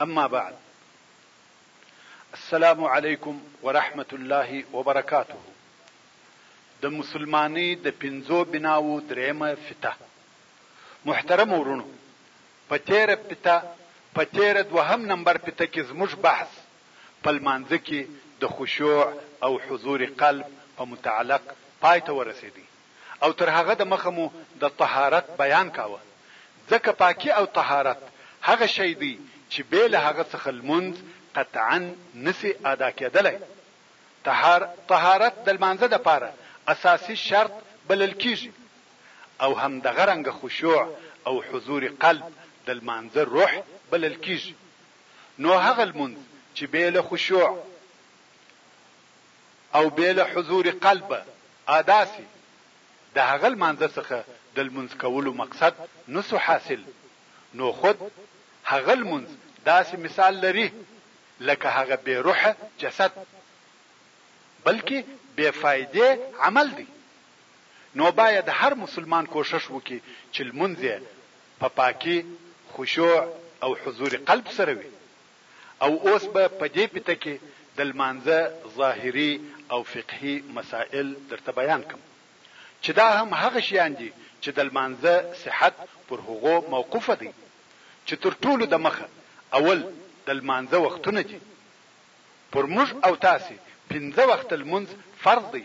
اما بعد السلام علیکم ورحمت الله وبرکاته د مسلمانۍ د پنځو بناوو درېیمه فته محترم ورونو په تېره فته په تېره دوهم نمبر فته کې زموږ بحث په لمانځه کې د خشوع او حضور قلب په متعلق پای ته ورسېدی. او تر هغه د مخه مو د طهارت بيان کاوه، ځکه پاکي او طهارت هغه شی دی چي بې له هغه څخه لمونځ قطعاً نه سي ادا کېدلای. طهار، طهارت د لمانځه د پاره اساسي شرط بلل کېږي او همدغه رنګه خشوع او حضور قلب د لمانځه روح بلل کېږي، نو هغه لمونځ چي بې له خشوع او بې له حضور قلبه آ داسې؟ د هغه لمانځه څخه د لمونځ کولو مقصد نه سو حاصل، نو خود هغه لمونځ داسې مثال لري لکه هغه بې روحه جسد، بلکې بې فائدې عمل دی، نو باید هر مسلمان کوښښ وکړي چې لمونځ یې په پاکي، خشوع او حضور قلب سره وي. او اوس به په دې پته کې د لمانځه ظاهري او فقهي مسائل درته بیان کړم چې دا هم هغه شیان دي چې د لمانځه صحت پر هغو موقوف دی چې تر ټولو د مخه اول د لمانځه وختونه دي پر موږ او تاسې پنځه وخته لمونځ فرض دی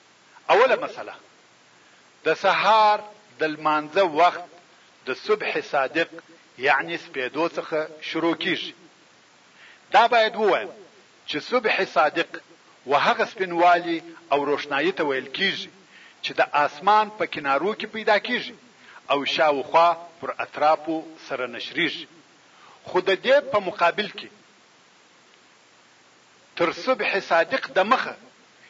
اوله مسئله، د سهار د لمانځه وخت د صبح صادق یعنې سپېدو څخه شروع کېږي. دا باید ووایم چې صبح صادق و هغه سپینوالي او روښنايي ته ویل کېږي چې د آسمان په کنارو کې پیدا کېږي او شا و خوا پر اطرافو سره نشرېږي خو د دې په مقابل کې تر صبح صادق دمخه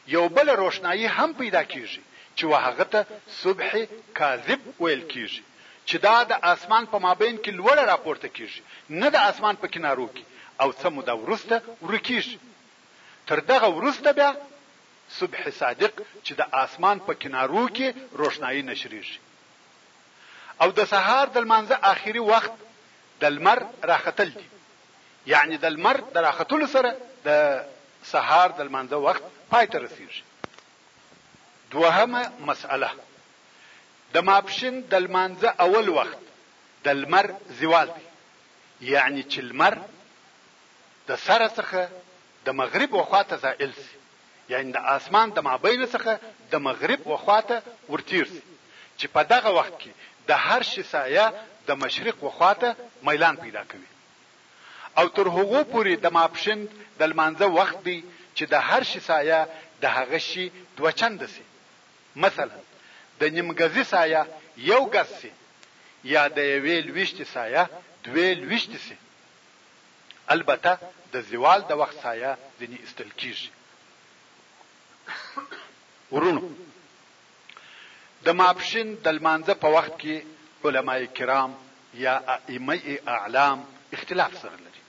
یو بله روښنايي هم پیدا کیږي چې وهغه ته صبح کاذب ویل کیږي چې دا د آسمان په مابین کې لوړه راپورته کیږي نه د آسمان په کنارو کې او څه موده وروسته ورکیږي تر دغه وروسته بیا صبح صادق چې د آسمان په کنارو کې روښنايي نشریږي او د سهار د لمانځه آخري وخت د لمر راختل دي. یعنې د لمر د راختلو سره د سهار د لمانځه وخت پای ته رسیږي دوهمه مسئله د ماپښین د لمانځه اول وخت د لمر زوال دی یعنې چې لمر د سره څخه د مغرب وخوا ته زائل سي یعنې د آسمان د مابین څخه د مغرب و خوا ته ور تیر شي چې په دغه وخت کې د هر شي سایه د مشرق و خوا ته میلان پیدا کوي او تر هغو پورې د ماپښند د لمانځه وخت دی چې د هر شي سایه د هغه شي دوه چنده شي مثلا د نیم ګزي سایه یو ګز شي یا د یوې لویشتې سایه دوې لویشتې شي. البته د زوال د وخت سایه ځینې ایستل کیږي. وروڼو! د ماپښین د لمانځه په وخت کې علماء کرام یا ائمه اعلام اختلاف سره لري.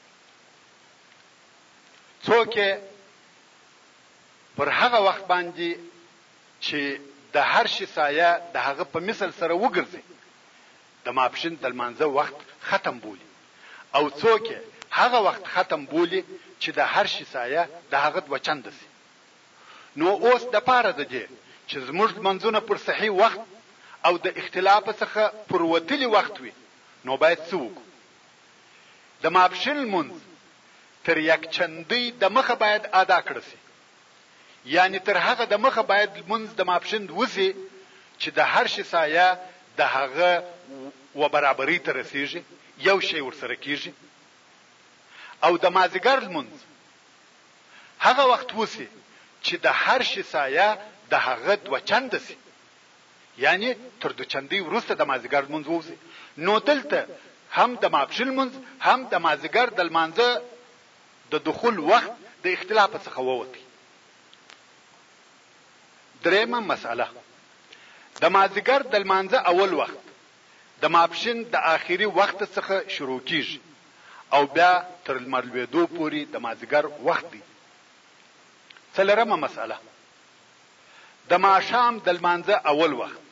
څوک یې پر هغه وخت باندې چې د هر شي سایه د هغه په مثل سره وګرځي د ماپښین د لمانځه وخت ختم بولي او څوک یې هغه وخت ختم بولي چې د هر شي سایه د هغه دوه چنده شي نو اوس د پاره د دې چې زموږ لمنځونه پر صحیح وخت او د اختلافه څخه پر وتلي وخت وي نو باید څه وکړو د ماپښین لمونځ تر یک چندۍ د مخه باید ادا کړه شي. یعنی تر هغه د مخه باید لمونځ د ماپښند وسي چې د هر شي سایه د هغه و برابرۍ ته رسیږي یو شی ورسره کیږي او د مازیګر لمونځ هغه وخت وسي چې د هر شي سایه د هغه دوه چنده سي یعنی تر دوچندی وروسته د مازیګر لمونځ ووځي نو دلته هم د ماپښین لمونځ هم د مازیګر د لمانځه د دخول وخت د اختلافه څخه ووتی. دریمه مسئله، د مازیګر د لمانځه اول وخت د ماپښین د آخری وخت څخه شروع کیږی او بیا تر لمر لویدو پوری د مازیګر وخت دی. څلورمه مسئله، د ماښام د لمانځه اول وخت.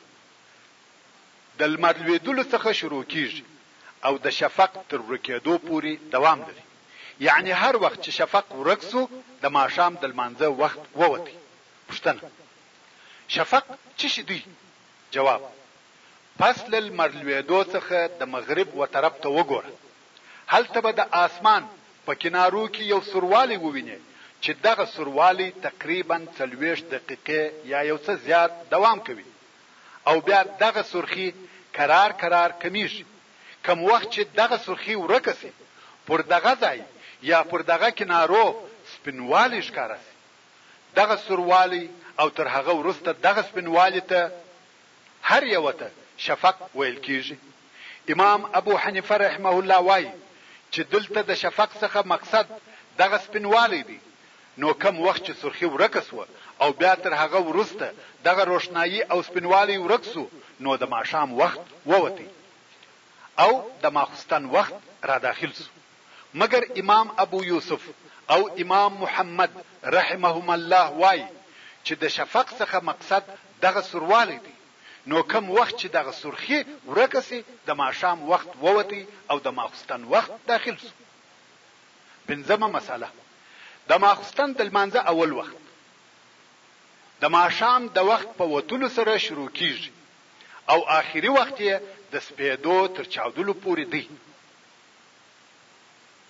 د لمر لوېدلو څخه شروع کېږي او د شفق تر ورکېدو پورې دوام لري، یعنې هر وخت چې شفق ورک شو، د ماښام د لمانځه وخت ووت. پوښتنه، شفق څه شي دی؟ جواب، پس له لمر لوېدو څخه د مغرب و طرف ته وګوره، هلته به د آسمان په کنارو کې یو سوروالی ووینې چې دغه سوروالی تقریباً څلوېښت دقیقې یا یو څه زیات دوام کوي، او بیا دغه سرخي کرار کرار کمیږي کوم وخت چي دغه سرخي ورکه سي پر دغه ځای یا پر دغه کنارو سپینوالی ښکاره سي دغه سوروالی او تر هغه وروسته دغه سپینوالی ته هر یوه ته شفق ویل کیږي امام ابو حنیفه رحمه الله وايي چي دلته د شفق څخه مقصد دغه سپینوالی دی نو کوم وخت چې سرخي ورکه شوه او بیا تر هغه وروسته دغه روښنايي او سپینوالی ورک شو نو د ماښام وخت ووت او د ماخوستن وخت راداخل شو مګر امام ابو یوسف او امام محمد رحمهما الله وايي چې د شفق څخه مقصد دغه سوروالی دی نو کوم وخت چې دغه سرخي ورکه شي د ماښام وخت ووت او د ماخوستن وخت داخل شو پنځمه مسئله، د ماخوستن د لمانځه اول وخت د ماښام د وخت په وتلو سره شروع کیږي او آخري وخت یې د سپیدو تر چاودلو پورې دی.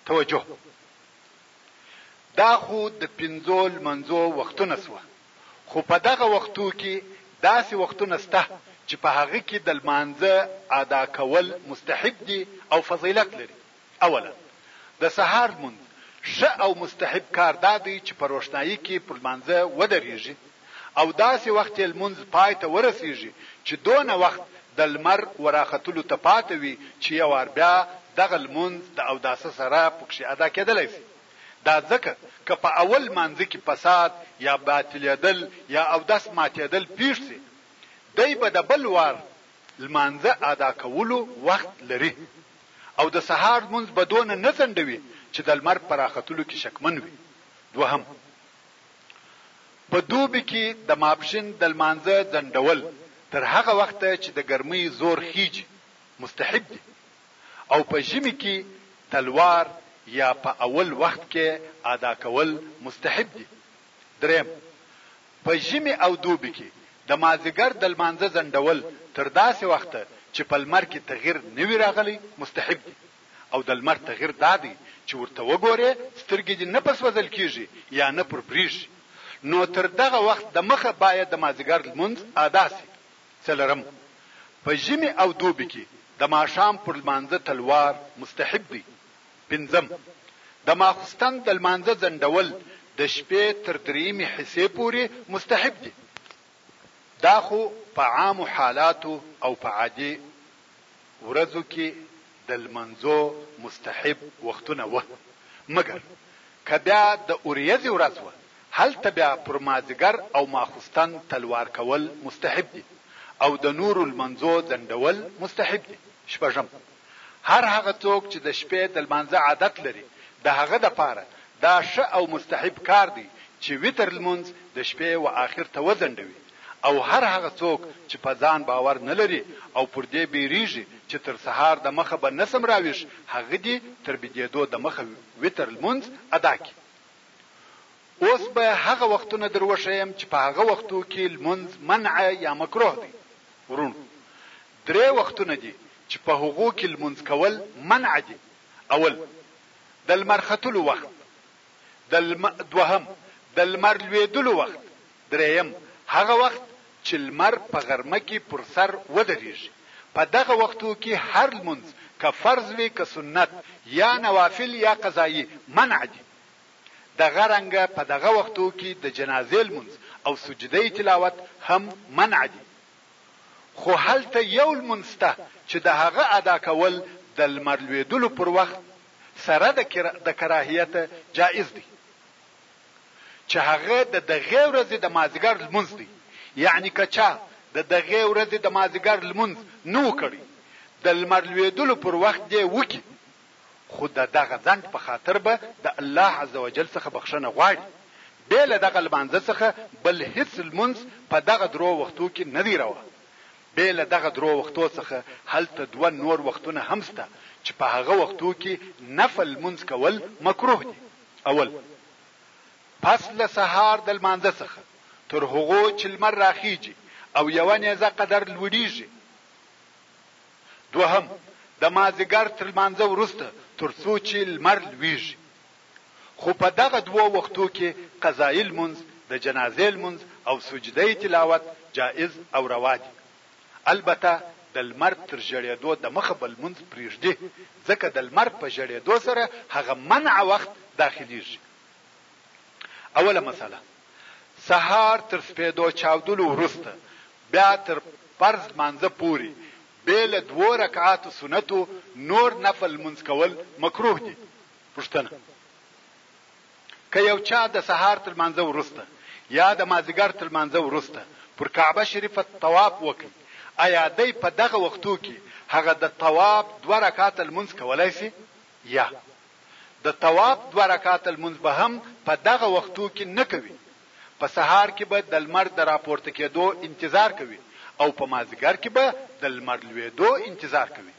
توجه، دا خو د پنځو لمنځو وختونه شوه، خو په دغه وختو کې داسې وختونه شته چې په هغه کې د لمانځه ادا کول مستحب دي او فضیلت لري. اولا، د سهار لمونځ، ښه او مستحب کار دا دی چې په روښنايي کې پر لمانځه ودرېږي او داسې وخت يې لمونځ پای ته ورسېږي چې دونه وخت د لمر وراختلو ته پاته وي چې يو وار بيا دغه لمونځ د اوداسه سره پکښې ادا کېدلای شي دا ځکه که په اول لمانځه کې فساد يا باطلېدل يا اودس ماتېدل پېښ شي دی به د بل وار لمانځه ادا کولو وخت لري. او د سهار لمونځ به دونه نه ځنډوي چې د لمر په راختلو کې شکمن وي، دوهم، په دوبي کې د ماپښین د لمانځه ځنډول تر هغه وخته چې د ګرمۍ زور خېژي مستحب دي او په ژمي کې تلوار یا په اول وخت کې ادا کول مستحب دي. درېیم، په ژمي او دوبي کې د مازدیګر د لمانځه ځنډول تر داسې وخته چې په لمر کې تغیر نه وي راغلی مستحب دي او د لمر تغیر دا دی چې ورته وګورې سترګې دې نه پسوځل کیږي یا نه پر بریږي نو تر دغه وخت دمخه باید د مازدیګر لمونځ ادا شي څلورم، په ژمي او دوبي کې د ماښام پر لمانځه تلوار مستحب دی. پنځم، د ماخستن د لمانځه ځنډول د شپې تر درېیمې حصې پورې مستحب دي، دا خو په عامو حالاتو او په عادي ورځو کې د لمنځو مستحب وختونه وه، مګر که بیا د اوريځې ورځ وه، هلته بیا پر مازیګر او ماخستن تلوار کول مستحب دي او د نورو لمنځو ځنډول مستحب دي. شپږم، هر هغه څوک چې د شپې د لمانځه عادت لري د هغه دپاره دا ښه او مستحب کار دی چې وتر لمونځ د شپې و آخر ته وځنډوي او هر هغه څوک چې په ځان باور نه لري او پر دې بېرېږي چې تر سهار د مخه به نه شم راويښ هغه دې تر بيدېدو د مخه وتر لمونځ ادا کړي. اوس به هغه وختونه در وښيم چې په هغه وختو کې لمونځ منع يا مکروه دی. وروڼو! درې وختونه دي چې په هغو کې لمونځ کول منع دي، اول، د لمر ختلو وخت، د لم، دوهم، د لمر لوېدلو وخت، درېیم، هغه وخت چې لمر په غرمه کې پر سر ودرېږي، په دغه وختو کې هر لمونځ که فرض وي که سنت یا نوافل یا قضايي منع دي، دغه رنګه په دغه وختو کې د جنازې لمونځ او سجدې تلاوت هم منع دي. خو هلته یو لمونځ سته چې د هغه ادا کول د لمر لوېدلو پر وخت سره د کراهیته جائز دی چې هغه د دغې ورځې د مازیګر لمونځ دی یعنی که چا د دغې ورځې د مازیګر لمونځ نه وو کړی د لمر لوېدلو پر وخت دې وکړي. خو د دغه ځنډ په خاطر به د الله عزوجل څخه بخښنه غواړي، بې له دغه لمانځه څخه بل هیڅ لمونځ په دغه درو وختو کې نه دی روا، بې له دغه درو وختو څخه هلته دوه نور وختونه هم شته چې په هغه وختو کې نفل لمونځ کول مکروه دي، اول، پس له سهار د لمانځه څخه تر هغو چې لمر راخیژي او یوه نیزه قدر لوړیږي، دوهم، د مازیګر تر لمانځه وروسته تر څو چې لمر لویږي. خو په دغه دوو وختو کې قضايي لمونځ، د جنازې لمونځ او سجده تلاوت جائز او روا دي. البته د لمر تر ژړېدو دمخه به لمونځ پرېږدي، ځکه د لمر په ژړېدو سره هغه منع وخت داخلېږي. اوله مسئله، سهار تر سپېدو چاودلو وروسته بیا تر فرض لمانځه پورې بې له دوو رکعاتو سنتو نور نفل لمونځ کول مکروه دي. پوښتنه، که یو چا د سهار تر لمانځه وروسته یا د مازیګر تر لمانځه وروسته پر کعبه شریفه طواف وکړي، ایا دی په دغه وختو کې هغه د طواف دوه رکعته لمونځ کولای شي؟ یا د طواف دوه رکعته لمونځ به هم په دغه وختو کې نه کوي؟ په سهار کې به د لمر د راپورته کېدو انتظار کوي او په مازدیګر کې به د لمر لوېدو انتظار کوي.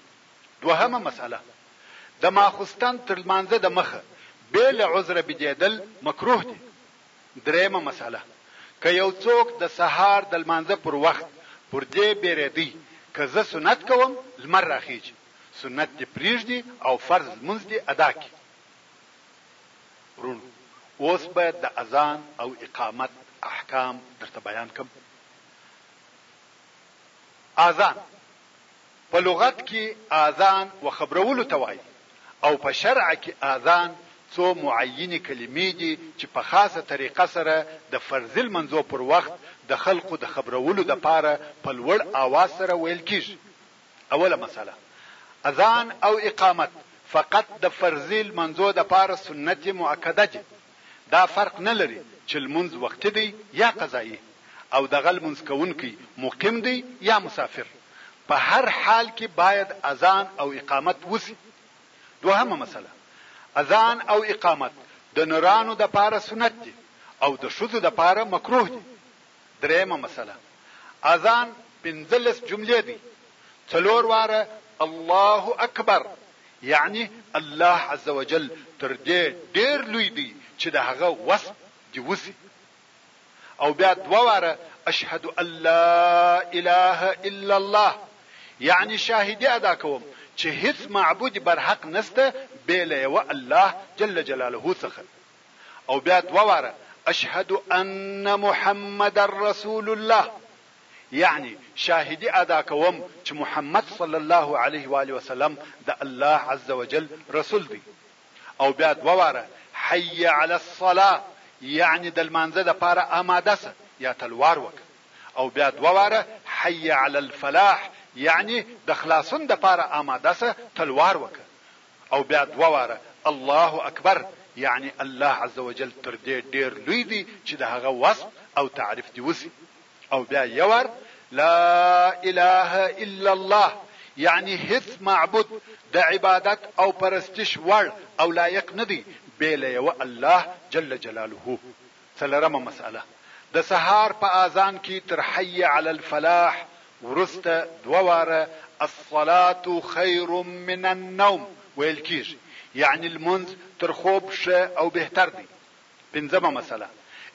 دوهمه مسئله، د ماخوستن تر لمانځه د مخه بې له عذره بيدېدل مکروه دي. درېیمه مسئله، که یو څوک د سهار د لمانځه پر وخت پر دې بېرېدی که زه سنت کوم لمر راخېژي، سنت دې پرېږدي او فرض لمونځ دې ادا کړي. وروڼو اوس به د اذان او اقامت احکام درته بیان کړم اذان په لغت کې اذان وخبرولو ته وایي او په شرع کې اذان څو معینې کلمې دي چې په خاصه طریقه سره د فرضي لمنځو پر وخت د خلقو د خبرولو دپاره په لوړ آواز سره ویل کیږي اوله مسئله، اذان او اقامت فقط د فرضي لمانځو لپاره سنت مؤکده دي، دا فرق نه لري چې لمونځ وقتي دی یا قضايي او دغه لمونځ کوونکی مقیم دی یا مسافر، په هر حال کې باید اذان او اقامت وشي. دوهمه مسئله، اذان او اقامت د نرانو لپاره سنت دي او د ښځو لپاره مکروه دي، درېمه مسئله، اذان پنځلس جملې دی، څلور واره الله اکبر یعنی الله عزوجل تر دې ډېر لوی دی چې د هغه وصف دې وشي او بیا دوه واره اشهد ان لا اله الا الله یعنی شاهدي ادا کوم چې هیڅ معبود برحق نشته بې له یوه الله جل جلاله څخه او بیا دوه واره اشهد ان محمد رسول الله یعنی شاهدی ادا کوم چې محمد صلی الله علیه و آله وسلم د الله عز وجل رسول دی او بیا دوه واره حی علی الصلاه یعنی د لمانځه د پاره آماده سه یا تلوار وکړه او بیا دوه واره حی علی الفلاح یعنی د خلاصون د پاره آماده سه تلوار وکړه او بیا دوه واره الله اکبر یعنی الله عزوجل تر دې ډېر لوی دی چې د هغه وصف او تعریف دې وشي او بیا یو وار لا اله الا الله یعنی هیڅ معبود د عبادت او پرستش وړ او لایق نه دی بې له یوه الله جل جلاله څلورمه مسئله، د سهار په آذان کې تر حي علی الفلاح وروسته دوه واره الصلاة خیر من النوم ویل کیږي، یعنې لمونځ تر خوب ښه او بهتر دی. پنځمه مسئله،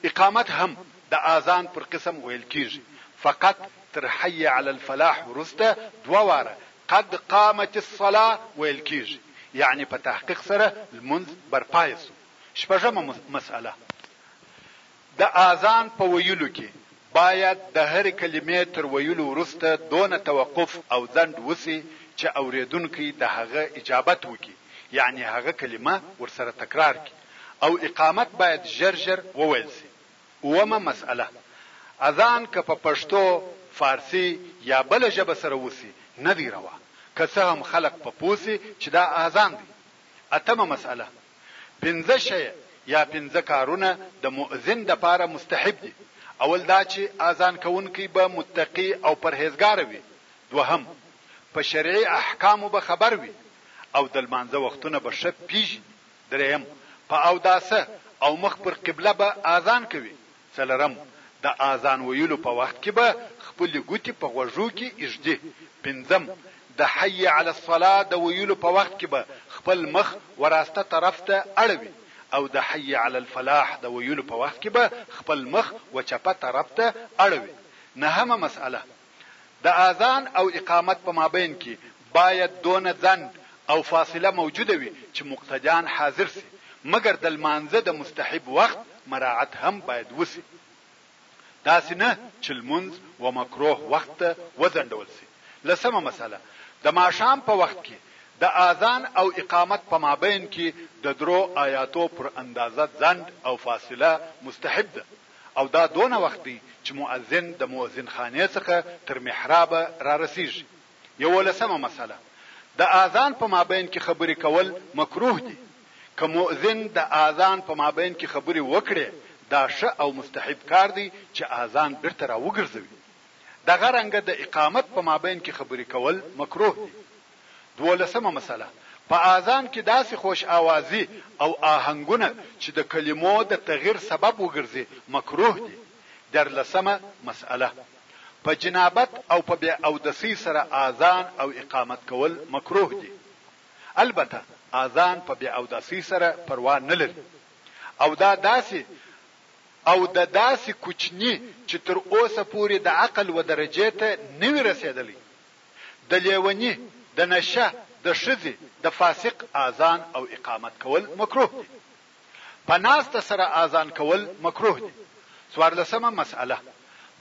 اقامت هم د آذان پر قسم ویل کیږي، فقط تر حي علی الفلاح وروسته دوه واره قد قامت الصلاة ویل کیږي، یعنې په تحقیق سره لمونځ برپای شو. شپږمه مسئله، د آذان په ویلو کې باید د هرې کلمې تر ویلو وروسته دونه توقف او ځنډ وشي چې اورېدونکی د هغه اجابت وکړي یعنې هغه کلمه ورسره تکرار کړي او اقامت باید ژر ژر وویل شي اوومه مسئله، آذان که په پښتو، فارسي یا بله ژبه سره وشي نه دی روا که څه هم خلق په پوه شي چې دا آذان دی اتمه مسئله، پنځه شیه یا پنځه کارونه د مؤذن دپاره مستحب دي، اول دا چې آذان کوونکی به متقي او پرهېزګاره وي، دوهم په شرعي احکامو به خبر وي او د لمانځه وختونه به ښه پېژني، درېیم په اوداسه او مخ پر قبله به آذان کوي، څلورم، د آذان ویلو په وخت کې به خپلې ګوتې په غوږو کې اږدي. پنځم، د حی علی الصلاه د ویلو په وخت کې به خپل مخ وراسته طرف ته اړوي او د حی علی الفلاح د ویلو په وخت کې به خپل مخ وچپه طرف ته اړوي. نهمه مسئله. د آذان او اقامت په مابین کې باید دونه ځنډ او فاصله موجوده وي چې مقتدیان حاضر شي، مګر د لمانځه د مستحب وخت مراعت هم باید وشي، داسې نه چې لمونځ و مکروه وخت ته وځنډول شي، لسمه مسئله، د ماښام په وخت کې د آذان او اقامت په مابین کې د درو آیاتو پر اندازه ځنډ او فاصله مستحب ده، او دا دونه وخت دی چې مؤذن د مؤذن خانې څخه تر محرابه را رسیږي یوولسمه مسئله د آذان په مابین کې خبرې کول مکروه دي که مؤذن د آذان په مابین کې خبرې وکړې دا ښه او مستحب کار دی چې آذان بیرته را وګرځوي دغه رنګه د اقامت په مابین کې خبرې کول مکروه دي دوولسمه مسئله، په آذان کې داسې خوش آوازي او آهنګونه چې د کلمو د تغیر سبب وګرځي مکروه دي. دیارلسمه مسئله، په جنابت او په بې اودسۍ سره آذان او اقامت کول مکروه دي. البته آذان په بې اوداسۍ سره پروا نه لري او دا داسې او د داسې کوچني چې تر اوسه پورې د عقل و درجې ته نه وي رسېدلی، د لېوني، د نشه، د ښځې، د فاسق آذان او اقامت کول مکروه دي. په ناسته سره آذان کول مکروه دي. څوارلسمه مسئله،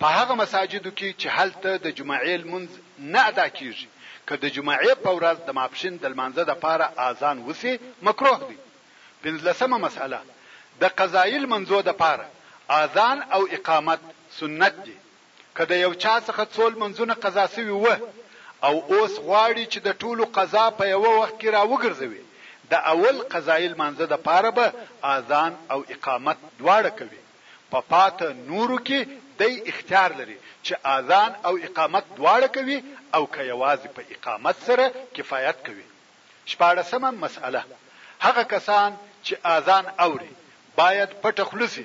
په هغه مساجدو کې چې هلته د جمعې لمونځ نه ادا کېږي که د جمعې په ورځ د ماپښین د لمانځه لپاره آذان وشي مکروه دی. پنځلسمه مسئله، د قضايي لمنځو لپاره آذان او اقامت سنت دي که د یو چا څخه څو لمونځونه قضا شوي وه او اوس غواړي چې د ټولو قضا په یوه وخت کې را وګرځوي، د اول قضايي لمانځه د پاره به آذان او اقامت دواړه کوي، په پاته نورو کې دی اختیار لري چې آذان او اقامت دواړه کوي او که یوازې په اقامت سره کفایت کوي. شپاړسمه مسئله، هغه کسان چې آذان اوري باید پټه خوله شي،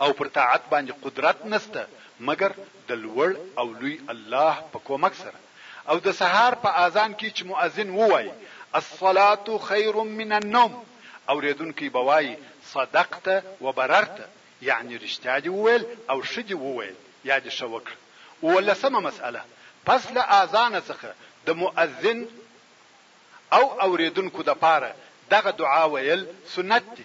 او پر طاعت باندې قدرت نشته مګر د لوړ او لوی الله په کومک سره او د سهار په آذان کې چې مؤذن ووايي، الصلاة خير من النوم، اورېدونکی به وايي، صدقت وبررت، يعنې رښتيا دې وويل او ښه دې وويل يا دې ښه وکړه. اوولسمه مسئله، پس له آذانه څخه د مؤذن او اورېدونکو دپاره دغه دعا ويل سنت دي.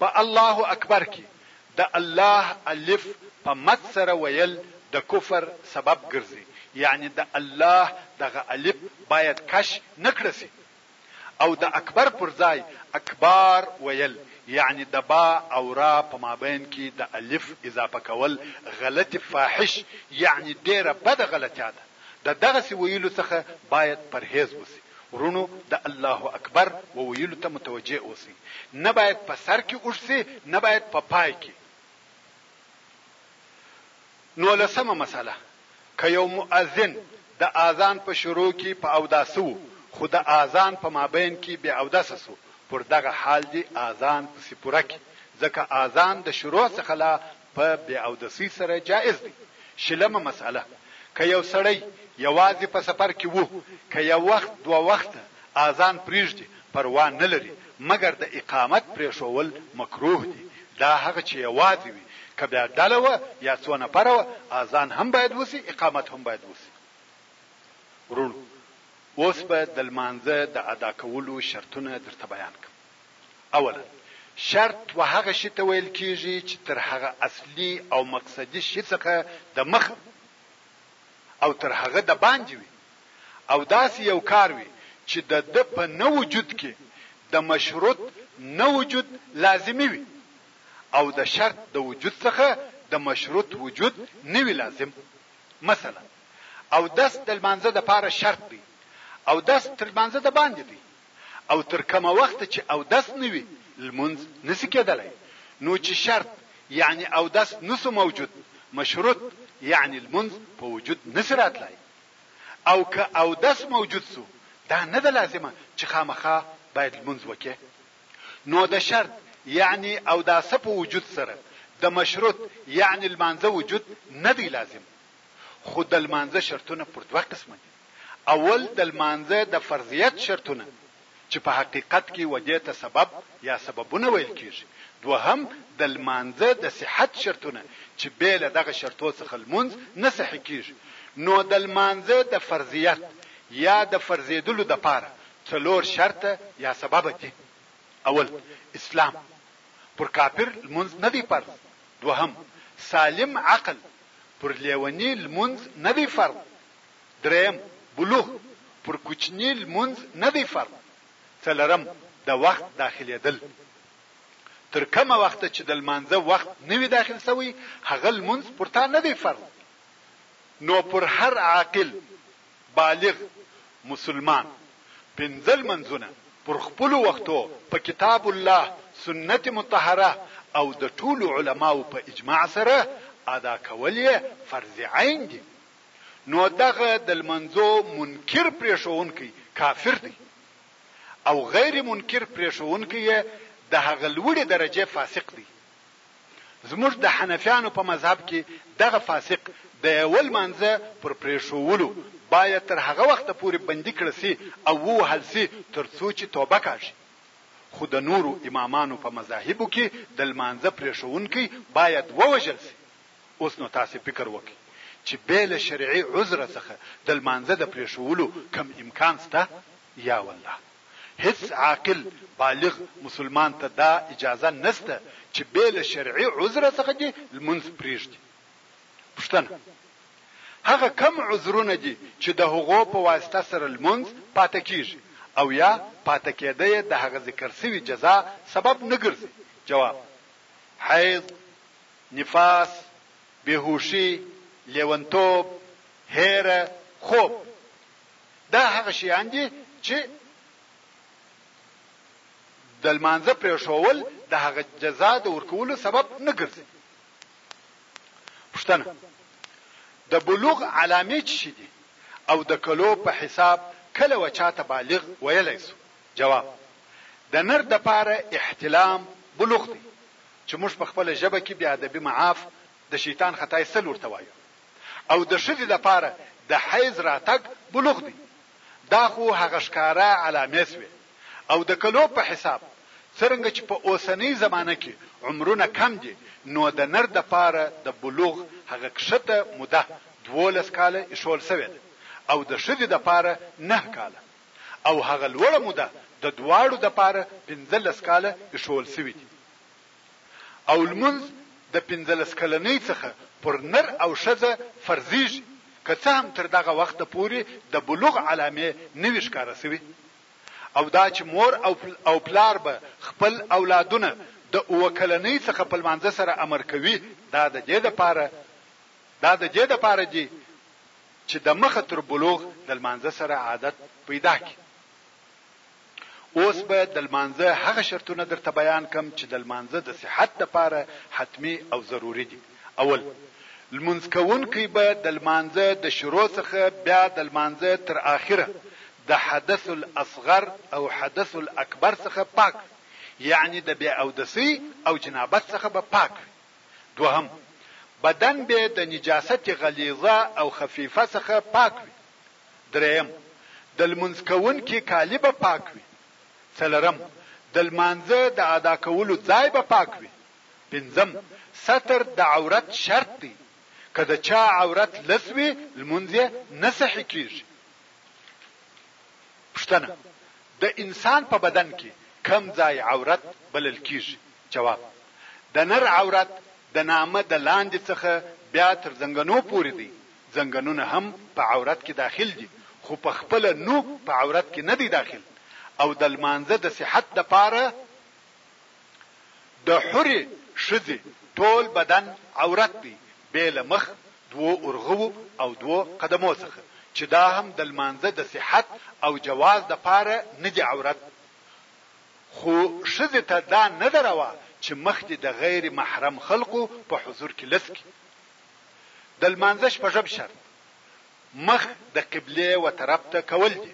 په الله اکبر کې د الله الف په مد سره ویل د کفر سبب ګرځې یعنې د الله دغه الف باید کش نه کړه شي او د اکبر پر ځای اکبار ویل یعنې د با او را په مابین کې د الف اضافه کول غلطې فاحش یعنې ډیره بده غلطیا ده. د دغسې ویلو څخه باید پرهیز وشي. وروڼو د الله اکبر وویلو ته متوجه اوسئ، نه باید په سر کې اوږد شي نه باید په پای کې. نولسمه مسئله، که یو مؤذن د آذان په شروع کې په اوداسه وو خو د آذان په مابین کې بې اودسه شو، پر دغه حال دې آذان پسې پوره کړي، ځکه آذان د شروع څخه لا په بې اودسۍ سره جائز دی. شلمه مسئله، که یو سړی یوازې په سفر کې وو، که یو وخت دوه وخته آذان پرېږدي پروا نه لري، مګر د اقامت پرېښوول مکروه دي، دا هغه چې یوازې وي، که بیا ډله وه یا څو نفره وه آذان هم باید وشي اقامت هم باید وشي. وروڼو! اوس به د لمانځه د ادا کولو شرطونه درته بیان کړم. اولا شرط و هغه شي ته ویل کیږي چې تر هغه اصلي او مقصدي شي څخه د مخه او تر هغه د باندې وي او داسې یو کار وي چې د ده په نه وجود کې د مشروط نه وجود لازمي وي او د شرط د وجود څخه د مشروط وجود نه وي لازم مثلا اودس د لمانځه دپاره شرط دی اودس تر لمانځه د باندې دی او تر کومه وخته چې اودس نه وي لمونځ نه شي کېدلی نو چې شرط يعنې اودس نه شو موجود مشروط يعنې لمونځ په وجود نه شي راتلای او که اودس موجود شو دا نه ده لازمه چې خامخا بايد لمونځ وکړې نو د شرط يعنې اوداسه په وجود سره د مشروط يعنې لمانځه وجود نه دی لازم خو د لمانځه شرطونه پر دوه قسمه دي اول د لمانځه د فرضیت شرطونه چې په حقیقت کې و دې ته سبب یا سببونه ویل کېږي، دوهم د لمانځه د صحت شرطونه چې بې له دغه شرطو څخه لمونځ نه صحیح کېږي، نو د لمانځه د فرضیت یا د فرضېدلو دپاره څلور شرطه یا سببه دي، اول، اسلام، پر کافر لمونځ نه دی فرض، دوهم، سالم عقل، پر لېوني لمونځ نه دی فرض، دریم، بلوغ پر کوچني لمونځ نه دی فرض. څلورم، د وخت داخلېدل، تر کومه وخته چې د لمانځه وخت نه وي داخل شوی، هغه لمونځ پر تا نه دی فرض. نو پر هر عاقل، بالغ، مسلمان پنځه لمنځونه پر خپلو وختو په کتاب الله، سنت مطهره او د ټولو علماوو په اجماع سره ادا کول یې فرض عین دي. نو دغه د لمنځو منکر پرېښوونکی کافر دی او غیر منکر پرېښوونکی یې د هغه لوړې درجې فاسق دی. زموږ د حنفیانو په مذهب کې دغه فاسق د یوه لمانځه پر پرېښوولو باید تر هغه وخته پورې بندي کړه شي او ووهل شي تر څو چې توبه کاږي خو د نورو امامانو په مذاهبو کې د لمانځه پرېښوونکی باید ووژل شي. اوس نو تاسې فکر وکړئ چې بې له شرعي عذره څخه د لمانځه د پرېښوولو کوم امکان شته؟ یا والله! هېڅ عاقل، بالغ، مسلمان ته دا اجازه نه شته چې بې له شرعي عذره څخه دې لمونځ پرېږدي. پوښتنه، هغه کوم عذرونه دي چې د هغو په واسطه سره لمونځ پاته کېږي او یا پاته کېدی یې د هغه ذکر شوي جزا سبب نه ګرځي؟ جواب، حیض، نفاس، بې هوشي، لېونتوب، هېره، خوب دا هغه شیان دي چې د لمانځه پرېښوول د هغه جزا د ورکولو سبب نه ګرځي. پوښتنه، د بلوغ علامې څه شي دي او د کلو په حساب کله و چاته بالغ ویلی شو؟ جواب، د نر دپاره احتلام بلوغ دی چې موږ په خپله ژبه کې بې ادبي معاف د شیطان خطای سل ورته وایو او د ښځې لپاره د حیض راتګ بلوغ دی دا خو هغه ښکاره علامې شوې او د کلو په حساب څرنګه چې په اوسنۍ زمانه کې عمرونه کم دي نو د نر لپاره د بلوغ هغه کښته موده دوولس کاله ایښول شوې ده او د ښځې لپاره نهه کاله. او هغه لوړه موده د دواړو دپاره پنځلس کاله ایښوول شوي دي او لمونځ د پنځلس کلنۍ څخه پر نر او ښځه فرضیږي که څه هم تر دغه وخته پورې د بلوغ علامې نه وي ښکاره شوي او دا چې مور او پلار به خپل اولادونه د اووه کلنۍ څخه په لمانځه سره امر کوي دا د دې دپاره دا د دې دپاره دي چې دمخه تر بلوغ دلمانځه سره عادت پيدا کړي اوس به دلمانځه هغه شرطونه درته بيان کړم چې دلمانځه دصحت دپاره حتمي او ضروري دي اول لمونځ کوونکی به دلمانځه دشروع څخه بيا دلمانځه تر آخره دحدث الاصغر او حدث الاکبر څخه پاک وي يعني د بې اودسۍ او جنابت څخه به پاک وي دوهم، بدن به د نجاست غلیظه او خفیفه څخه پاک وي. دریم، د لمونځ کوونکي کالي به پاک وي. څلورم، د لمانځه د ادا کولو ځای به پاک وي. پنځم، ستر د عورت شرط دی، که د چا عورت لڅ وي لمونځ یې نه صحیح کیږي. پوښتنه، د انسان په بدن کې کوم ځای عورت بلل کیږي؟ جواب، د نر عورت د نامه د لاندې څخه بیا تر ځنګنو پورې دی، ځنګنونه هم په عورت کې داخل دي، خو په خپله نو په عورت کې نه دی داخل او د لمانځه د صحت لپاره د حرې ښځې ټول بدن عورت دی بې له مخ، دوو ارغوو او دوو قدمو څخه، چې دا هم د لمانځه د صحت او جواز لپاره نه دي عورت، خو ښځې ته دا نه ده روا چې مخ دې د غیر محرم خلقو په حضور کې لڅ کړي. د لمانځه شپږم شرط مخ د قبلې و طرف ته کول دي.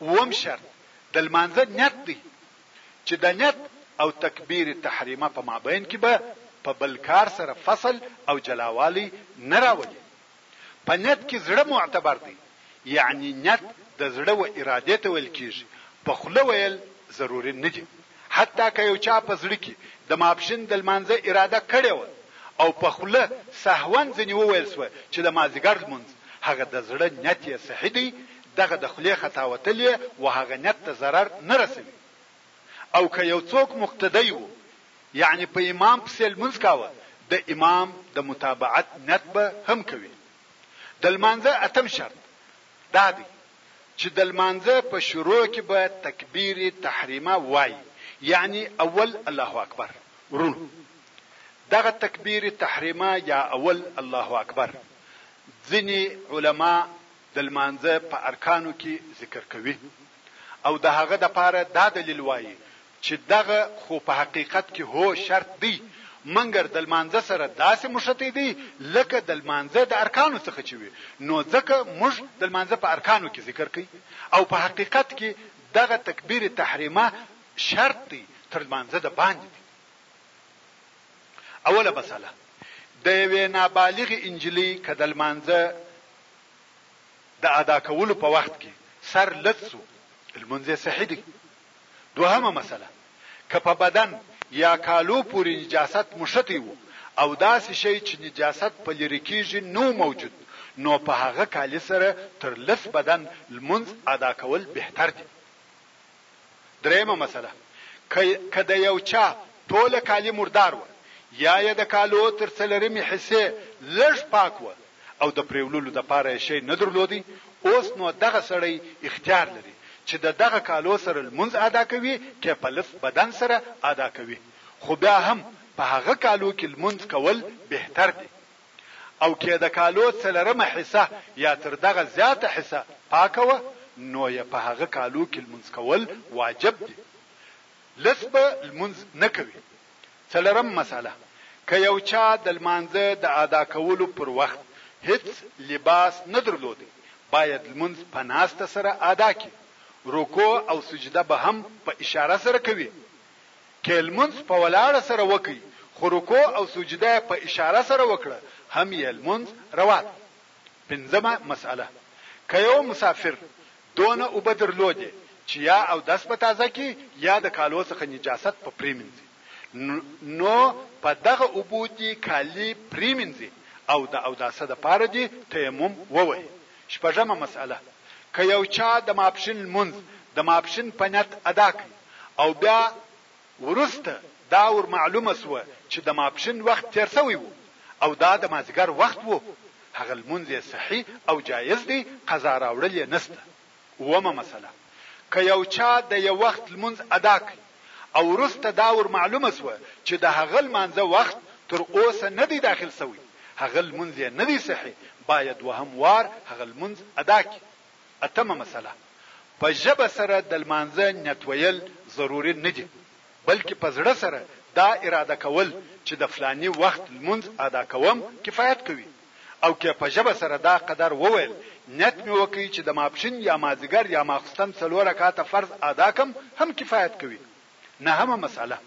اووم شرط د لمانځه نیت دی چې د نیت او تکبیر تحریمه په مابین کې به په بل کار سره فصل او جلاوالی نه راولي. په نیت کې زړه معتبر دی یعنی نیت د زړه و ارادې ته ویل کیږي په خوله ویل ضروري نه دي حتی که یو چا په زړه کې د ماپښین د لمانځه اراده کړې وه او په خوله سهواً ځنې وویل شوه چې د مازیګر لمونځ هغه د زړه نیت یې صحیح دی دغه د خولې خطاوتل یې و هغه نیت ته ضرر نه رسوي او که یو څوک مقتدی وو یعنی په امام پسې لمونځ کاوه د امام د متابعت نیت به هم کوي د لمانځه اتم شرط دا دی چې د لمانځه په شروع کې به تکبیر تحریمه وایي یعنی اول الله اکبر ورونو دغه تکبیر تحریمه یا اول الله اکبر ځینې علما د لمانځه په ارکانو کي ذکر کوي او د هغه د پاره دا دليل وايي چي دغه خو په حقيقت کي هو شرط دئ منګر د لمانځه سره داسي مښتی دئ لکه د لمانځه د ارکانو څخه چي وي نو ځکه موږ د لمانځه په ارکانو کي ذکر کوي او په حقيقت کي دغه تکبير تحريمه شرط دئ تر لمانځه د باندي دئ اوله مسئله د يوې نابالغي انجلۍ که د لمانځه د ادا کولو په وخت کې سر لڅ سو لمونځ يې صحيح دی دوهمه مسئله که په بدن يا کالو پورې نجاست موښتی وو او داسې شی چې نجاست په ليرې کيږي نه وو موجود نو په هغه کالي سره تر لڅ بدن لمونځ ادا کول بهتر دي. درېیمه مسئله، که که د یو چا ټوله کالي مردار وه یا یې د کالو تر څلرمې حصې لږ پاک وه او د پرېوللو دپاره یې شی نه درلود، اوس نو دغه سړی اختیار لري چې د دغه کالو سره لمونځ ادا کوي که په لڅ بدن سره ادا کوي، خو بیا هم په هغه کالو کې لمونځ کول بهتر دي. او که د کالو څلرمه حصه یا تر دغه زیاته حصه پاکه وه نو یې په هغه کالو کې لمونځ کول واجب دي لس به لمونځ نه کوي څلرم مسئله که یو چا د لمانځه د ادا کولو پر وخت هیڅ لباس نه درلود باید لمونځ په ناسته سره ادا کړي رکوع او سجده به هم په اشاره سره کوي که لمونځ په ولاړه سره وکړئ خو رکوع او سجده يې په اشاره سره وکړه هم يې لمونځ روا دی. پنځمه مسئله، که يو مسافر دونه اوبه درلودې چې يا اودس په تازه کړي يا د کالو څخه نجاست په پريمنځي نو په دغه اوبو دي کالي پريمنځي او د اوداسه دپاره دي تيمم ووهي. شپږمه مسئله، که يو چا د ماپښين لمونځ د ماپښين په نيت ادا کړي او بیا وروسته دا ور معلومه شوه چې د ماپښین وخت تېر شوی و او دا د مازیګر وخت و، هغه لمونځ یې صحیح او جایز دی، قضا راوړل یې نشته. اوومه مسئله، که یو چا د یو وخت لمونځ ادا کړ او وروسته دا ور معلومه شوه چې د هغه لمانځه وخت تر اوسه نه دی داخل شوی، هغه لمونځ یې نه دی صحیح، باید دوهم وار هغه لمونځ ادا کړي. اتمه مسئله، په ژبه سره د لمانځه نيت ويل ضروري نه دي، بلکې په زړه سره دا اراده کول چې د فلاني وخت لمونځ ادا کوم کفايت کوي او که په ژبه سره دا قدر وويل، نيت مې وکړ چې د ماپښين يا مازيګر يا ماخوستن څلور رکعته فرض ادا کړم هم کفايت کوي. نهمه مسئله،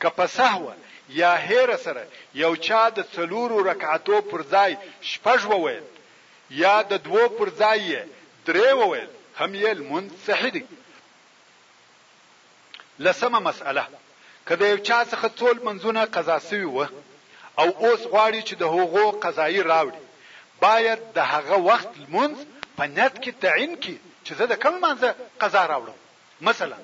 که په سهو يا هېره سره يو چا د څلورو رکعتو پر ځای شپږ وويل، یا د دوو پر ځای یې درې وویل هم یې لمونځ صحیح دی. لسمه مسئله، که د یو چا څخه څو لمنځونه قضا سوي وه او اوس غواړي چې د هغو قضايي راوړي باید د هغه وخت لمونځ په نیت کې تعین کړي چې زه د کوم لمانځه قضا راوړم مثلا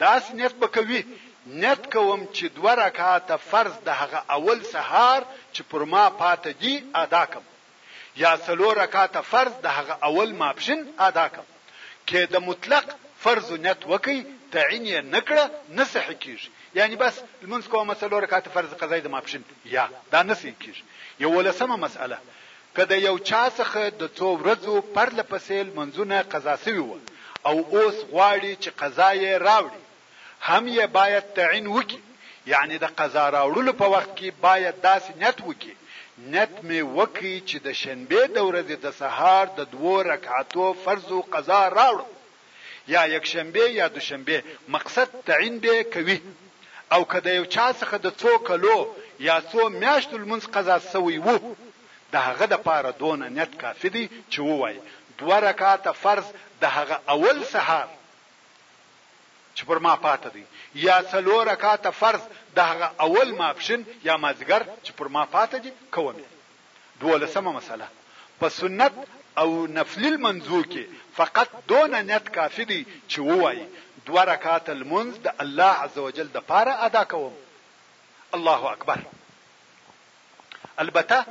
داسې نیت به کوي نیت کوم چې دوه رکعاته فرض د هغه اول سهار چې پر ما پاته دي ادا کم یا څلور رکعته فرض د هغه اول ماپښین ادا کړه که د مطلق فرضو نیت وکړي تعین یې نه کړه نه صحیح کیږي یعنی بس لمونځ کوم څلور رکعته فرض قضای د ماپښین یا دا نه صحیح کیږي یولسمه مسئله که د یو چا څخه د څو ورځو پرله پسې لمونځونه قضا سوي وه او اوس غواړي چې قضا یې راوړي هم یې باید تعین وکړي یعنې د قضا راوړلو په وخت کې باید داسې نیت وکړي، نیت مې وکړ چې د شنبې د ورځې د سهار د دوو رکعتو فرضو قضا راوړم یا یکشنبې یا دوشنبې مقصد تعین بې کوي او که د یو چا څخه د څو کلو یا څو میاشتو لمونځ قضا شوی وو د هغه د پاره دونه نیت کافي دی چې ووایي دوه رکعته فرض د هغه اول سهار چې پر ما پاته دی یا څلور رکعاته فرض د هغه اول ماپښین یا مازیګر چې پر ما پاته دي کوم یې دولسمه مسله په سنت او نفلی المنزو کې فقط دون نیت کافی دی چې ووایي دوه رکعات المنز د الله عزوجل د پاره ادا کوم الله اکبر البته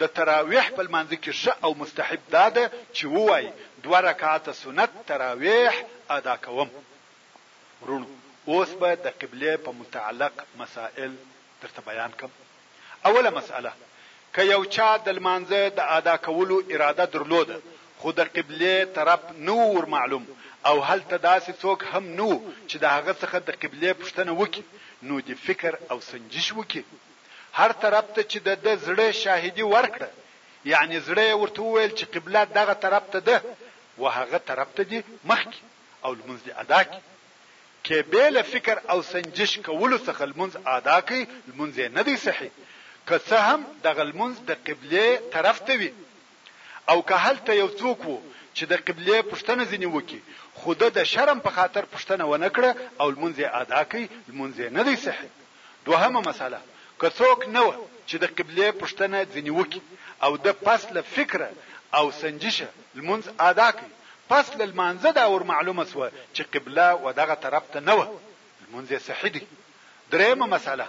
د تراویح په لمانځه کې ښه او مستحب دا ده چې ووایي، دوه رکعته سنت تراویح ادا کوم. وروڼو! اوس به د قبلې په متعلق مسائل درته بیان کړم. اوله مسئله، که یو چا د لمانځه د ادا کولو اراده درلوده، خو د قبلې طرف نه و ور معلوم او هلته داسې څوک هم نه و چې د هغه څخه د قبلې پوښتنه وکړي، نو دې فکر او سنجش وکړي. هر طرف ته چې د ده زړه شاهدي ورکړه، یعنې زړه یې ورته وویل چې قبله دغه طرف ته ده، و هغه طرف ته دې مخ کړي او لمونځ دې ادا کړي. که بې له فکر او سنجش کولو څخه لمونځ ادا کړي، لمونځ یې نه دی صحیح، که څه هم دغه لمونځ د قبلې طرف ته وي او که هلته یو څوک و چې د قبلې پوښتنه ځینې وکړي، خو ده د شرم په خاطر پوښتنه ونه کړه او لمونځ یې ادا کړي، لمونځ یې نه دی صحیح. دوهمه مساله که څوک نه وه چی د قبلی پوښتنه ځنی وکی او ده پس له فکره او سنجشه لمونځ آدا کړ پس له لمانځه دا ور معلومه سوه چی قبله و دغه طرف ته نه وه لمونځ یې صحیح دی دریمه مساله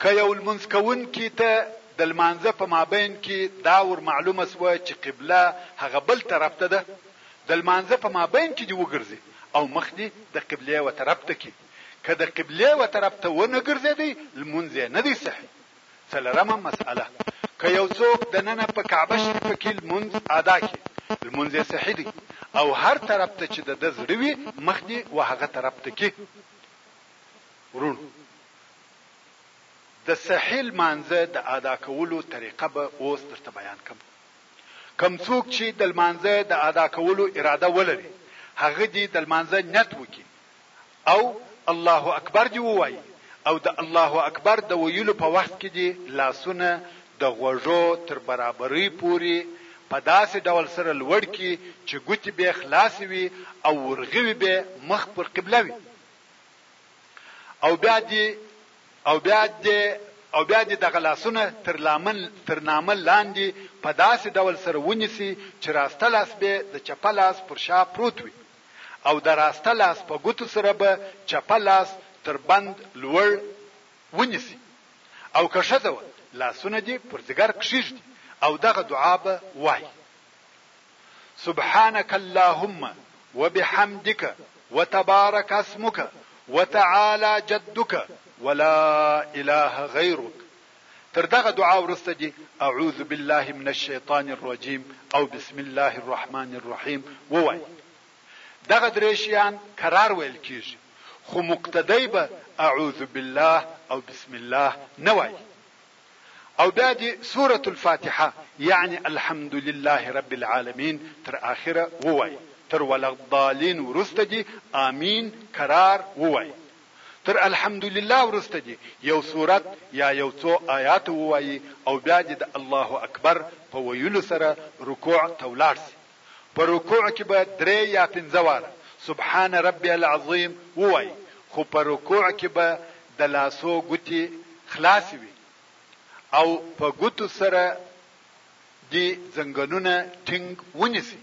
که یو لمونځ کوونکی ته د لمانځه په مابین کی دا ور معلومه سوه چی قبله هغه بل طرف ته ده د لمانځه په مابین کی دی وګرځي او مخ دی د قبلی و طرف ته کی که د قبلې یوه طرف ته ونه ګرځېدی لمونځ یې نه دی صحیح. څلورمه مسئله، که یو څوک دننه په کعبه شریفه کې لمونځ ادا کړي لمونځ یې صحیح دی او هر طرف ته چې د ده زړه وي مخ دې و هغه طرف ته کړي. وروڼو! د صحیح لمانځه د ادا کولو طریقه به اوس درته بیان کړم. کوم څوک چې د لمانځه د ادا کولو اراده ولري هغه دې د لمانځه نیت وکړي او الله اکبر دې ووايي او د الله اکبر د ويلو په وخت کې دې لاسونه د غوږو تر برابرۍ پورې په داسې ډول سره لوړ کړي چې ګوتې بې خلاصې وي او ورغوي بې مخ پر قبله وي او بيا دې او بيا دې او بيا دې دغه لاسونه تر لامن تر نامه لاندې په داسې ډول سره ونيسي چې راسته لاس بې د چپه لاس پر شا پروت وي او د راسته لاس په ګوتو سره به چپه لاس تر بند لوړ ونیسي او که ښځه وه لاسونه دې پر ځګر کښیږدي او دغه دعا به وایي، سبحانک اللهم وبحمدک وتبارک اسمک وتعالی جدک ولا اله غیرک تر دغه دعا وروسته دې اعوذ بالله من الشیطان الرجیم او بسم الله الرحمن الرحیم ووایي. دغه درې شیان کرار ویل کیږي خو مقتدی به اعوذ بالله او بسم الله نه وایي. او بیا دې سورة الفاتحه یعنې الحمد لله رب العالمین تر اخره ووایي. تر ولالضالین وروسته دې آمین کرار ووایي. تر الحمدلله وروسته دې یو سورت یا یو څو آیات ووایي او بیا دې د الله اکبر په ویلو سره رکوع ته ولاړ شي. په رکوع کې به درې یا پنځه واره سبحان ربی العظیم ووایي خو په رکوع کې به د لاسو ګوتې خلاصې وي او په ګوتو سره دې ځنګنونه ټینګ ونیسي.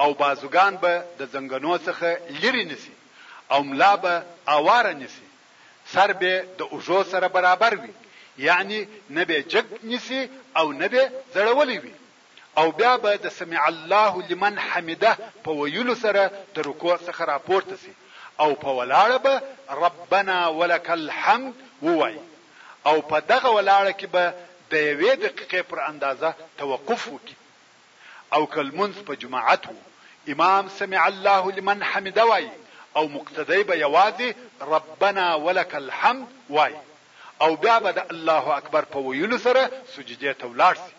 او بازوګان به د ځنګنو څخه ليري نسي او ملا به اواره نسي سر به د اوږو سره برابر وي يعني نه به جګ نسي او نه به ځړولی وي او بيا به د سمع الله لمن حمده په ويلو سره د رکوع څخه راپورته سي او په ولاړه به ربنا ولک الحمد ووايي او په دغه ولاړه کي به د يوې دقيقې پر اندازه توقف وکړي. او که لمونځ په جماعت وو امام سمع الله لمن حمده وايي او مقتدی به یوازې ربنا ولک الحمد وايي او بیا به د الله اکبر په ویلو سره سجدې ته ولاړ سي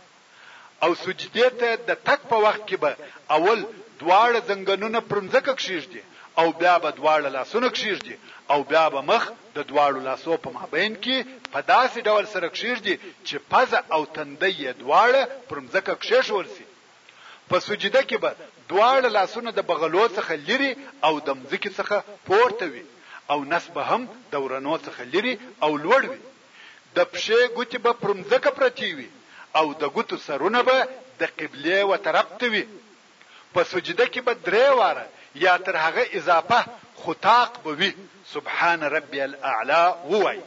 او سجدې ته د تک په وخت کې به اول دواړه زنګنونه پر مځکه کښیږدي او بیا به دواړه لاسونه کښیږدي او بیا به مخ د دواړو لاسو په مابین کې په داسې ډول سره کښېږدي چې پزه او تندی یې دواړه پر مځکه کښېښول شي. په سجده کې به دواړه لاسونه د بغلو څخه لیرې او د مځکې څخه پورته وي او نس به هم د ورنو څخه لیرې او لوړ وي. د پښې ګوتې به پر مځکه پرتې وي او د ګوتو سرونه به د قبلې و طرف ته وي. په سجده کې به درې واره یا تر هغه اضافه خو طاق به وي سبحان ربی الاعلی ووایي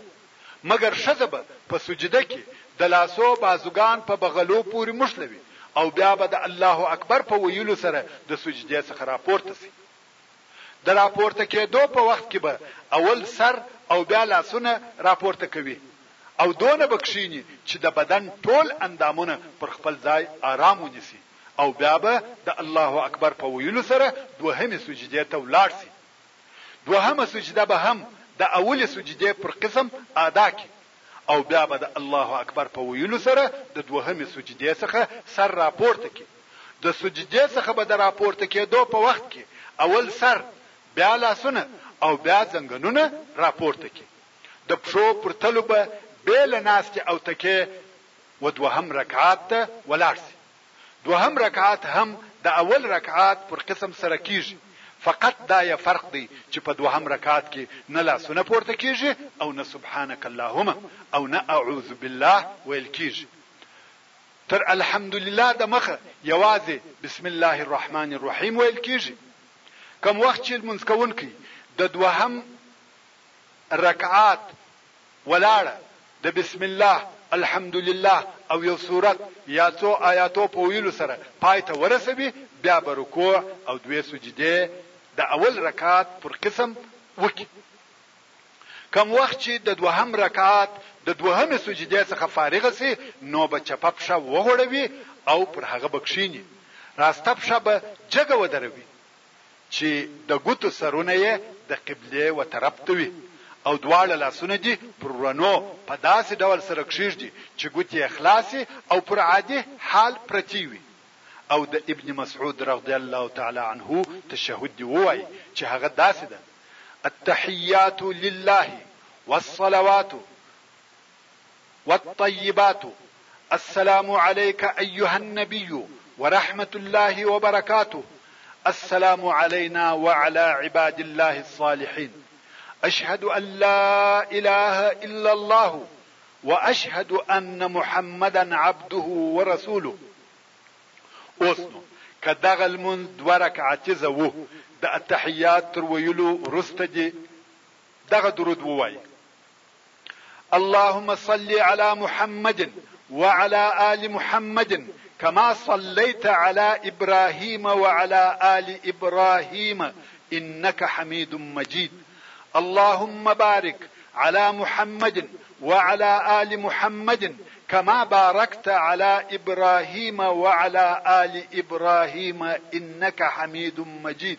مګر ښځه به په سجده کې د لاسو بازوګان په بغلو پورې موښلوي او بیا به د الله اکبر په ویلو سره د سجدې څخه راپورته شي. د راپورته کېدو په وخت کې به اول سر او بیا لاسونه راپورته کوي او دونه به کښېني چې د بدن ټول اندامونه پر خپل ځای ارام ونیسي او بیا به د الله اکبر په ویلو سره دوهمې سجدې ته ولاړ شي. دوهمه سجده به هم د اولې سجدې پر قسم ادا کړي. او بیا به د الله اکبر په ویلو سره د دوهمې سجدې څخه سر راپورته کړي، د سجدې څخه به د راپورته کیدو په وخت کې اول سر بیا لاسونه او بیا ځنګنونه راپورته کړي، د پښو پر تلو به بې له ناستې او تکې و دوهم رکعات ته ولاړ شي. دوهم رکعت هم د اول رکعت پر قسم سره کیږي فقط دا یه فرق دی چې په دوهم رکعت کې نه لاسونه پورته کیږي او نه سبحانک اللهم او نه اعوذ بالله ویل کیږي تر الحمدلله د مخه یوازې بسم الله الرحمن الرحیم ویل کیږي کوم وخت چې لمونځ کوونکی د دوهم رکعات ولاړه د بسم الله، الحمدلله او یو سورت یا څو آیاتو په ویلو سره پای ته ورسوي بیا به رکوع او دوې سجدې د اول رکعت پر قسم وکړي کوم وخت چې د دوهم رکعت د دوهمې سجدې څخه فارغه سي نو به چپه پښه وغوړوي او پر هغه به کښیني راسته پښه به جګه ودروي چي د ګوتو سرونه يې د قبلې و طرف ته وي او دواړه لاسونه دي پر رونو په داسي ډول سره کښېږدي چي ګوتي يې خلاصي او پر عادي حال پرتي وي او د ابن مسعود رغضي الله تعالی عنه تشهد دي ووايي چي هغه داسي ده، التحيات لله والصلوات. والطيبات السلام عليك ايها النبي ورحمه الله وبركاته السلام علينا وعلى عباد الله الصالحين أشهد أن لا إله إلا الله وأشهد أن محمدا عبده ورسوله اوسنو كدغ المن دورك عتزوه دا التحيات التحیات رستجي دغ درود اللهم صل على محمد وعلى آل محمد كما صليت على إبراهيم وعلى آل إبراهيم إنك حميد مجيد اللهم بارك على محمد وعلى آل محمد كما باركت على إبراهيم وعلى آل إبراهيم إنك حميد مجيد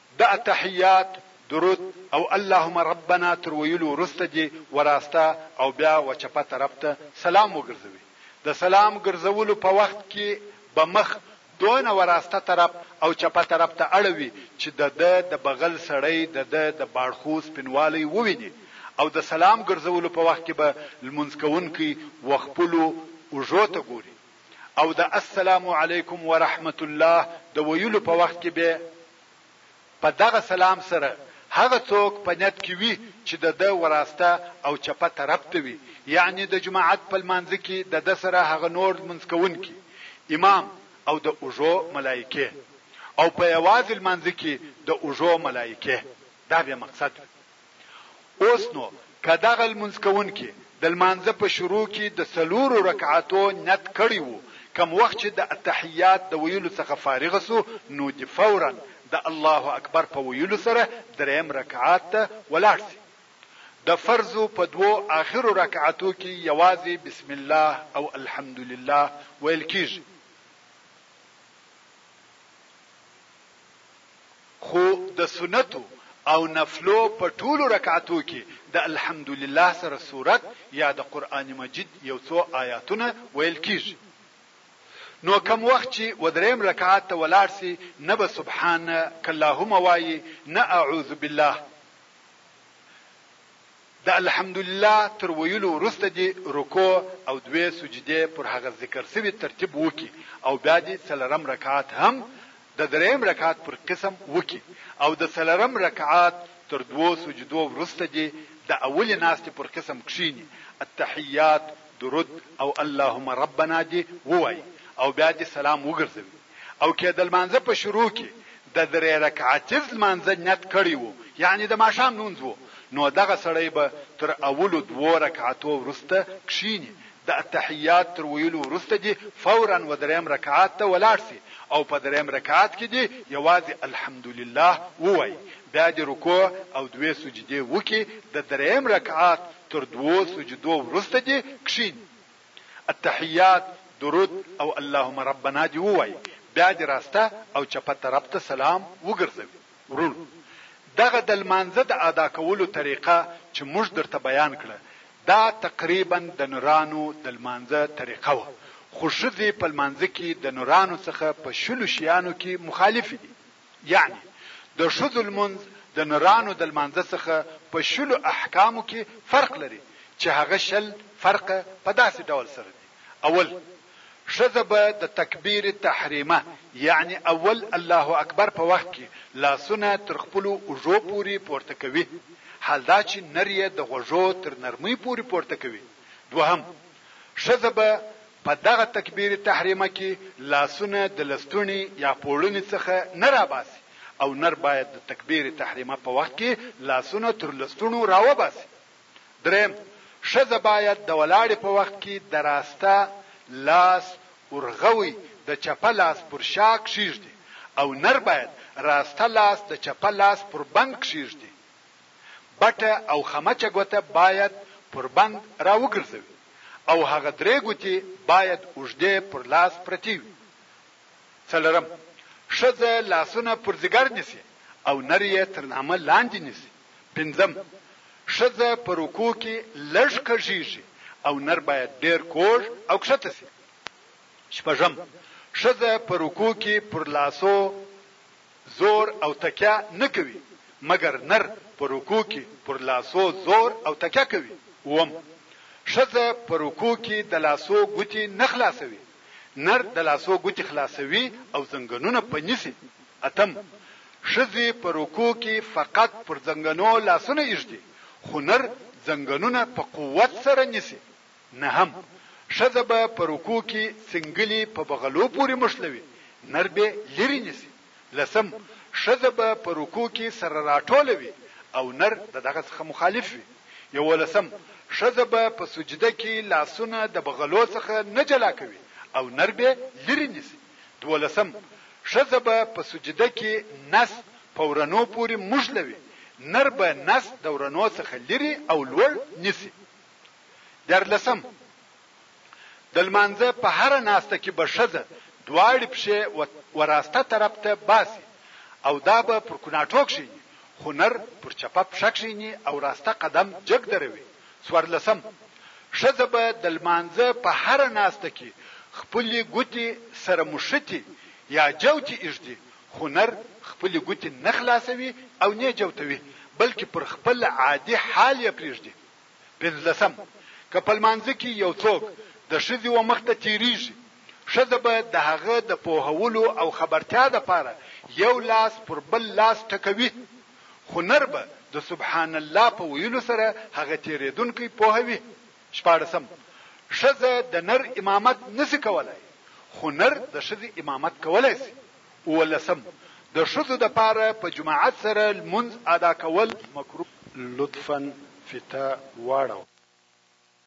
د التحیات، درود، او اللهم ربنا تر ویلو وروسته دې وراسته او بیا وچپه طرف ته سلام وګرځوي. د سلام ګرځولو په وخت کې به مخ دونه وراسته طرف او چپه طرف ته اړوي چې د ده د بغل سړی د ده د باړخو سپینوالی وویني او د سلام ګرځولو په وخت کې به لمونځ کوونکی وخپلو اوږو ته ګوري. او د السلام علیکم ورحمت الله د ویلو په وخت کې به په دغه سلام سره هغه څوک په نیت کې وي چې د ده وراسته او چپه طرف ته وي یعنی د جماعت په لمانځه کې د ده سره هغه نور لمونځ کوونکي امام او د اوږو ملایکې او په یوازې لمانځه کې د اوږو ملایکې دا به مقصد وي اوس نو که دغه لمونځ کوونکي د لمانځه په شروع کي د څلورو رکعتو نيت کړی وو، کوم وخت چي د التحيات د ويلو څخه فارغ سو نو دي فورا د الله اکبر په ويلو سره دريم رکعات ته ولاړ سي. د فرضو په دوو آخرو رکعتو کي يوازي بسم الله او الحمد لله ويل کيږي. خو د سنتو او نفلو په ټولو رکعتو کې د الحمدلله سره سورت یا د قرآن مجید یو څو آیاتونه ویل کیږي. نو کوم وخت چې ودریم رکعت ته ولاړ شي نه به سبحانک اللهم وایي نه اعوذ بالله. د الحمدلله تر ویلو وروسته دې رکوع او دوې سجدې پر هغه ذکر شوي ترتیب وکړي او بیا دې څلورم رکعت هم د درېیم رکعت پر قسم وکړي او د څلورم رکعت تر دوو سجدو وروسته دې د اولې ناستې پر قسم کښېني، التحیات، درود او اللهم ربنا دې ووایي او بیا دې سلام وګرځوي. او که د لمانځه په شروع کي د درې رکعتيز لمانځه نيت کړی وو يعني د ماښام لمونځ وو نو دغه سړی به تر اولو دوو رکعتو وروسته کښيني د التحيات تر ويلو وروسته دي فورا ودريم رکعت ته ولاړ سي او په دريم رکعت کي دي يوازي الحمدلله ووايي بيا دي رکوع او دوې سجدې وکي د دريم رکعت تر دوو سجدو وروسته دي کښيني التحیات، درود او اللهم ربنا دې ووایې، بیا دې راسته او چپه طرف ته سلام وګرځوې. وروڼو! دغه د لمانځه د ادا کولو طریقه چې موږ درته بیان کړه، دا تقریباً د نرانو د لمانځه طریقه وه، خو ښځې په لمانځه کې د نرانو څخه په شلو شیانو کې مخالفې دي. يعنې د ښځو لمونځ د نرانو د لمانځه څخه په شلو احکامو کې فرق لري چې هغه شل فرقه په داسې ډول سره دي، اول، ښځه به د تکبیر تحریمه يعنې اول الله اکبر په وخت کې لاسونه تر خپلو اوږو پورې پورته کوي حال دا چې نر يې د غوږو تر نرمۍ پورې پورته کوي، دوهم، ښځه به په دغه تکبیر تحریمه کې لاسونه د لستوڼي یا پوړني څخه نه راباسي او نر باید د تکبیر تحریمه په وخت کې لاسونه تر لستوڼو راوباسي. دریم، ښځه باید د ولاړې په وخت کې د راسته لاس ورغوی د چپه لاس پر شا کښیږدي او نر باید راسته لاس د چپه لاس پر بند کښیږدي. بټه او خمچه ګوته باید پر بند را وګرځوي او هغه درې ګوتې باید اوږدې پر لاس پرتې وي. څلورم، ښځه لاسونه پر ځیګر نیسي او نر یې تر نامه لاندې نیسي. پنځم، ښځه په رکوع کې لږ کږیږي او نر باید ډېر کوږ او کښته شي. شپږم، ښځه په رکوع کې پر لاسو زور او تکیه نه کوي مګر نر په رکوع کې پر لاسو زور او تکیه کوي اووم، ښځه په رکوع کې د لاسو ګوتې نه خلاصوي نر د لاسو ګوتې خلاصوي او زنګنونه په نیسي اتم، ښځې په رکوع کې فقط پر زنګنو لاسونه ایږدي خو نر زنګنونه په قوت سره نیسي نهم، ښځه به په رکوع کې څنګلې په بغلو پورې مښلوي، نر بې لرې نیسي. لسم، ښځه به په رکوع کې سره راټوله وي او نر د دغه څخه مخالف وي. یوولسم، ښځه به په سجده کې لاسونه د بغلو څخه نه جلا کوي او نر بې لرې نیسي. دولسم، ښځه به په سجده کې نس په ورنو پورې مښلوي، نر به نس د ورنو څخه لرې او لوړ نیسي. دیارلسم، د لمانځه په هره ناسته کې به ښځه دواړې پښې وراسته طرف ته باسي او دا به پر کناټو کښېني، خو نر پر چپه پښه کښېني او راسته قدم جګ دروي. څوارلسم، ښځه به د لمانځه په هره ناسته کې خپلې ګوتې سره مښتي یا جوتې اږدي، خو نر خپلې ګوتې نه خلاصوي او نې جوتوي، بلکې پر خپل عادي حال یې پرېږدي. پنځلسم، که په لمانځه کې یو څوک د ښځې و مخته تېرېږي، ښځه به د هغه د پوهولو او خبرتیا لپاره یو لاس پر بل لاس ټکوي، خو نر به د سبحان الله په ویلو سره هغه تېرېدونکی پوهوي. شپاړسم، ښځه د نر امامت نه شي کولای، خو نر د ښځې امامت کولای شي. اوولسم، د ښځو دپاره په جماعت سره لمونځ ادا کول مکروه. لطفا فته واړوه.